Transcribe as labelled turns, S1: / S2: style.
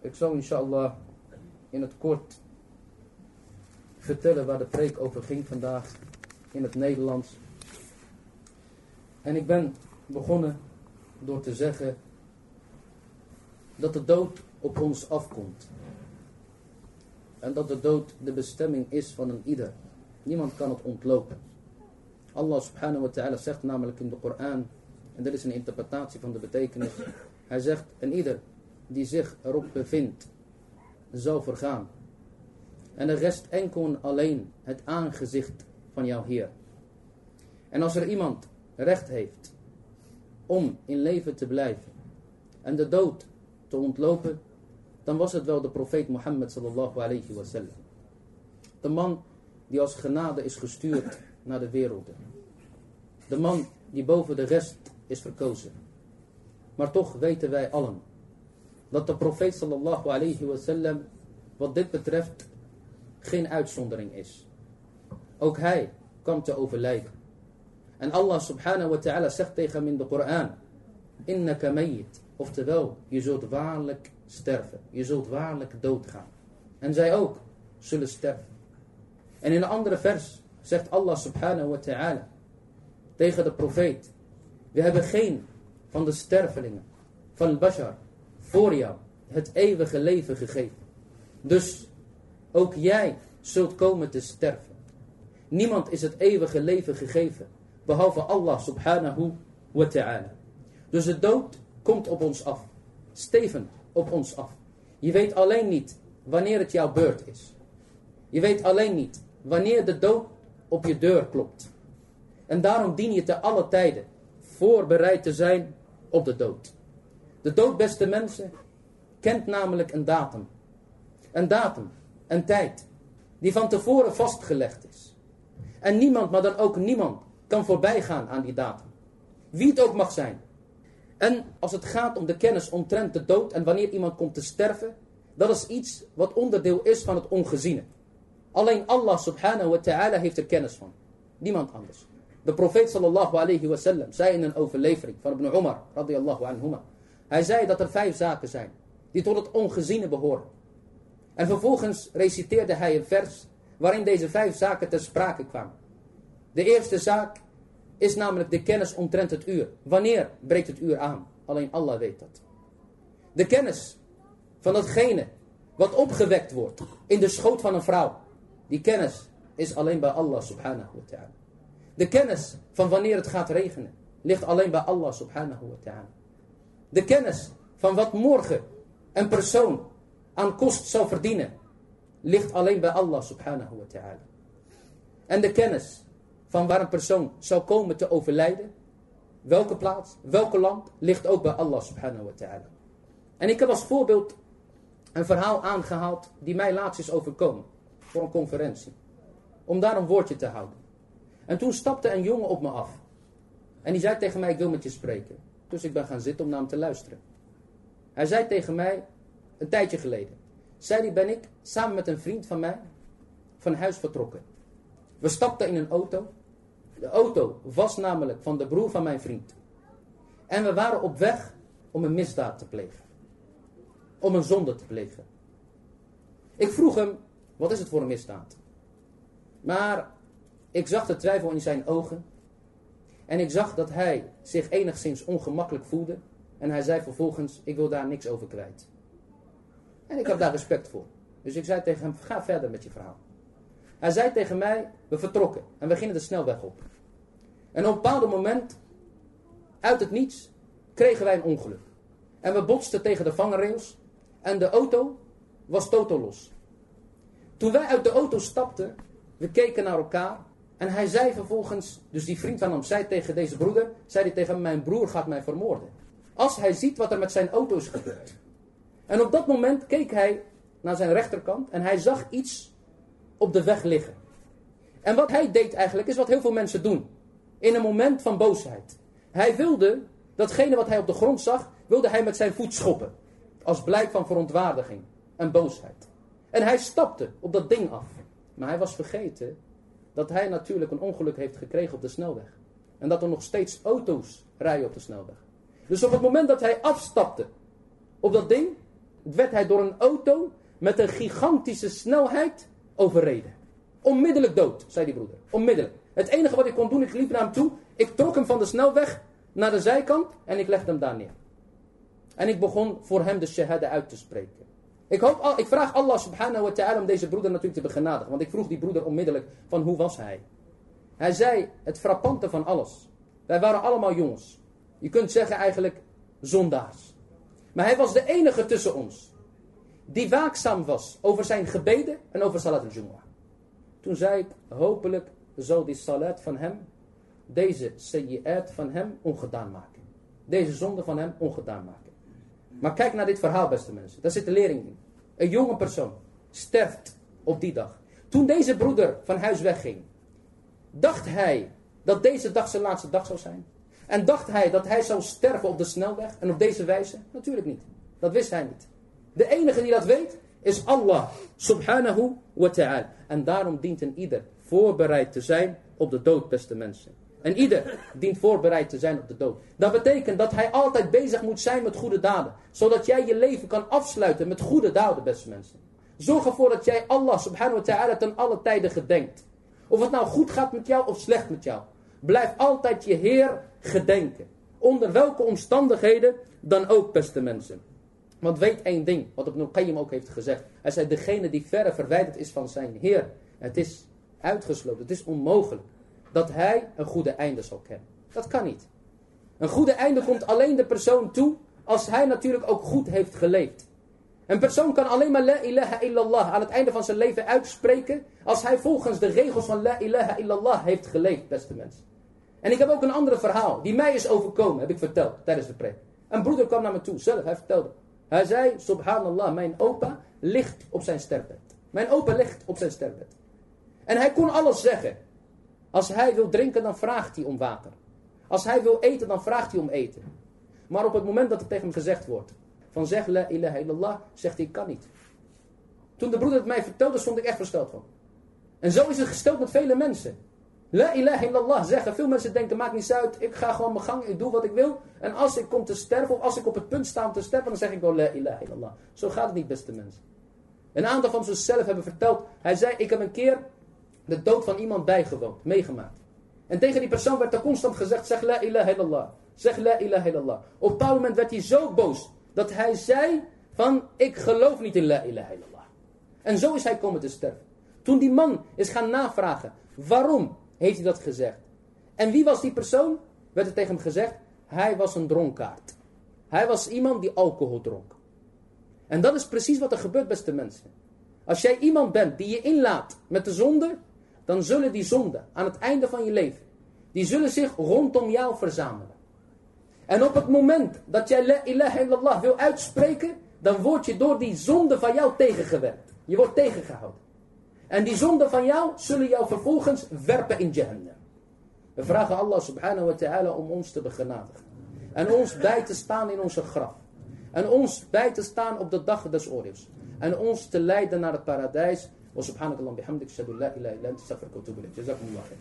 S1: Ik zal inshallah in het kort vertellen waar de preek over ging vandaag in het Nederlands. En ik ben begonnen door te zeggen dat de dood op ons afkomt. En dat de dood de bestemming is van een ieder. Niemand kan het ontlopen. Allah subhanahu wa ta'ala zegt namelijk in de Koran, en dit is een interpretatie van de betekenis. Hij zegt, en ieder die zich erop bevindt, zal vergaan. En er rest enkel en alleen het aangezicht van jouw Heer. En als er iemand recht heeft om in leven te blijven en de dood te ontlopen, dan was het wel de profeet Mohammed sallallahu alayhi wasallam. De man die als genade is gestuurd naar de werelden. De man die boven de rest is verkozen. Maar toch weten wij allen dat de profeet sallallahu alayhi wasallam wat dit betreft geen uitzondering is. Ook hij kwam te overlijden. En Allah subhanahu wa ta'ala zegt tegen hem in de Koran, innaka mayyit, oftewel, je zult waarlijk sterven. Je zult waarlijk doodgaan. En zij ook zullen sterven. En in een andere vers zegt Allah subhanahu wa ta'ala tegen de profeet, we hebben geen van de stervelingen van al-Bashar voor jou het eeuwige leven gegeven. Dus ook jij zult komen te sterven. Niemand is het eeuwige leven gegeven, behalve Allah subhanahu wa ta'ala. Dus de dood komt op ons af. Steven op ons af. Je weet alleen niet wanneer het jouw beurt is. Je weet alleen niet wanneer de dood op je deur klopt. En daarom dien je te alle tijden voorbereid te zijn op de dood. De dood, beste mensen, kent namelijk een datum. Een datum, een tijd, die van tevoren vastgelegd is. En niemand, maar dan ook niemand, kan voorbij gaan aan die datum. Wie het ook mag zijn. En als het gaat om de kennis omtrent de dood en wanneer iemand komt te sterven, dat is iets wat onderdeel is van het ongeziene. Alleen Allah subhanahu wa ta'ala heeft er kennis van. Niemand anders. De profeet sallallahu alayhi wa sallam zei in een overlevering van Ibn Umar radiyallahu anhuma. Hij zei dat er vijf zaken zijn die tot het ongeziene behoren. En vervolgens reciteerde hij een vers waarin deze vijf zaken ter sprake kwamen. De eerste zaak is namelijk de kennis omtrent het uur. Wanneer breekt het uur aan? Alleen Allah weet dat. De kennis van datgene wat opgewekt wordt in de schoot van een vrouw. Die kennis is alleen bij Allah subhanahu wa ta'ala. De kennis van wanneer het gaat regenen ligt alleen bij Allah subhanahu wa ta'ala. De kennis van wat morgen een persoon aan kost zou verdienen ligt alleen bij Allah subhanahu wa ta'ala. En de kennis van waar een persoon zou komen te overlijden, welke plaats, welke land, ligt ook bij Allah subhanahu wa ta'ala. En ik heb als voorbeeld een verhaal aangehaald die mij laatst is overkomen voor een conferentie. Om daar een woordje te houden. En toen stapte een jongen op me af. En die zei tegen mij, ik wil met je spreken. Dus ik ben gaan zitten om naar hem te luisteren. Hij zei tegen mij, een tijdje geleden. Zei die, ben ik samen met een vriend van mij van huis vertrokken. We stapten in een auto. De auto was namelijk van de broer van mijn vriend. En we waren op weg om een misdaad te plegen. Om een zonde te plegen. Ik vroeg hem, wat is het voor een misdaad? Maar ik zag de twijfel in zijn ogen. En ik zag dat hij zich enigszins ongemakkelijk voelde. En hij zei vervolgens, ik wil daar niks over kwijt. En ik heb daar respect voor. Dus ik zei tegen hem, ga verder met je verhaal. Hij zei tegen mij, we vertrokken. En we gingen de snelweg op. En op een bepaald moment, uit het niets, kregen wij een ongeluk. En we botsten tegen de vangrails. En de auto was totaal los. Toen wij uit de auto stapten, we keken naar elkaar. En hij zei vervolgens, dus die vriend van hem zei tegen deze broeder, zei hij tegen mijn broer gaat mij vermoorden. Als hij ziet wat er met zijn auto is gebeurd. En op dat moment keek hij naar zijn rechterkant en hij zag iets op de weg liggen. En wat hij deed eigenlijk is wat heel veel mensen doen. In een moment van boosheid. Hij wilde, datgene wat hij op de grond zag, wilde hij met zijn voet schoppen. Als blijk van verontwaardiging en boosheid. En hij stapte op dat ding af. Maar hij was vergeten dat hij natuurlijk een ongeluk heeft gekregen op de snelweg. En dat er nog steeds auto's rijden op de snelweg. Dus op het moment dat hij afstapte op dat ding, werd hij door een auto met een gigantische snelheid overreden. Onmiddellijk dood, zei die broeder. Onmiddellijk. Het enige wat ik kon doen, ik liep naar hem toe. Ik trok hem van de snelweg naar de zijkant en ik legde hem daar neer. En ik begon voor hem de shahada uit te spreken. Ik, hoop, ik vraag Allah subhanahu wa ta'ala om deze broeder natuurlijk te begenadigen. Want ik vroeg die broeder onmiddellijk van hoe was hij? Hij zei het frappante van alles. Wij waren allemaal jongens. Je kunt zeggen eigenlijk zondaars. Maar hij was de enige tussen ons. Die waakzaam was over zijn gebeden en over salat al-jumu'ah. Toen zei ik, hopelijk zal die salat van hem, deze sayyi'at van hem ongedaan maken. Deze zonde van hem ongedaan maken. Maar kijk naar dit verhaal, beste mensen. Daar zit de lering in. Een jonge persoon sterft op die dag. Toen deze broeder van huis wegging, dacht hij dat deze dag zijn laatste dag zou zijn? En dacht hij dat hij zou sterven op de snelweg en op deze wijze? Natuurlijk niet. Dat wist hij niet. De enige die dat weet is Allah subhanahu wa ta'ala. En daarom dient een ieder voorbereid te zijn op de dood, beste mensen. En ieder dient voorbereid te zijn op de dood. Dat betekent dat hij altijd bezig moet zijn met goede daden. Zodat jij je leven kan afsluiten met goede daden, beste mensen. Zorg ervoor dat jij Allah subhanahu wa ta'ala ten alle tijden gedenkt. Of het nou goed gaat met jou of slecht met jou. Blijf altijd je Heer gedenken. Onder welke omstandigheden dan ook, beste mensen. Want weet één ding, wat Ibn Qayyim ook heeft gezegd. Hij zei, degene die verre verwijderd is van zijn Heer. Het is uitgesloten, het is onmogelijk dat hij een goede einde zal kennen. Dat kan niet. Een goede einde komt alleen de persoon toe als hij natuurlijk ook goed heeft geleefd. Een persoon kan alleen maar la ilaha illallah aan het einde van zijn leven uitspreken als hij volgens de regels van la ilaha illallah heeft geleefd, beste mensen. En ik heb ook een ander verhaal die mij is overkomen, heb ik verteld tijdens de preek. Een broeder kwam naar me toe, zelf, hij vertelde. Hij zei, subhanallah, mijn opa ligt op zijn sterfbed. Mijn opa ligt op zijn sterfbed. En hij kon alles zeggen. Als hij wil drinken, dan vraagt hij om water. Als hij wil eten, dan vraagt hij om eten. Maar op het moment dat er tegen hem gezegd wordt, van zeg la ilaha illallah, zegt hij, kan niet. Toen de broeder het mij vertelde, stond ik echt versteld van. En zo is het gesteld met vele mensen. La ilaha illallah zeggen. Veel mensen denken, maakt niet uit, ik ga gewoon mijn gang, ik doe wat ik wil. En als ik kom te sterven, of als ik op het punt sta om te sterven, dan zeg ik wel la ilaha illallah. Zo gaat het niet, beste mensen. Een aantal van ze zelf hebben verteld, hij zei, ik heb een keer de dood van iemand bijgewoond, meegemaakt. En tegen die persoon werd er constant gezegd, zeg la ilaha illallah. Zeg la ilaha illallah. Op een bepaald moment werd hij zo boos, dat hij zei van, ik geloof niet in la ilaha illallah. En zo is hij komen te sterven. Toen die man is gaan navragen, waarom heeft hij dat gezegd? En wie was die persoon? Werd er tegen hem gezegd, hij was een dronkaard. Hij was iemand die alcohol dronk. En dat is precies wat er gebeurt, beste mensen. Als jij iemand bent die je inlaat met de zonde, dan zullen die zonden aan het einde van je leven, die zullen zich rondom jou verzamelen. En op het moment dat jij la ilaha illallah wil uitspreken, dan word je door die zonde van jou tegengewerkt. Je wordt tegengehouden. En die zonden van jou zullen jou vervolgens werpen in Jahannam. We vragen Allah subhanahu wa ta'ala om ons te begenadigen. En ons bij te staan in onze graf. En ons bij te staan op de dag des oordeels. En ons te leiden naar het paradijs. وسبحانك اللهم بحمدك أشهد أن لا إله إلا أنت أستغفرك وأتوب إليك. جزاكم الله خير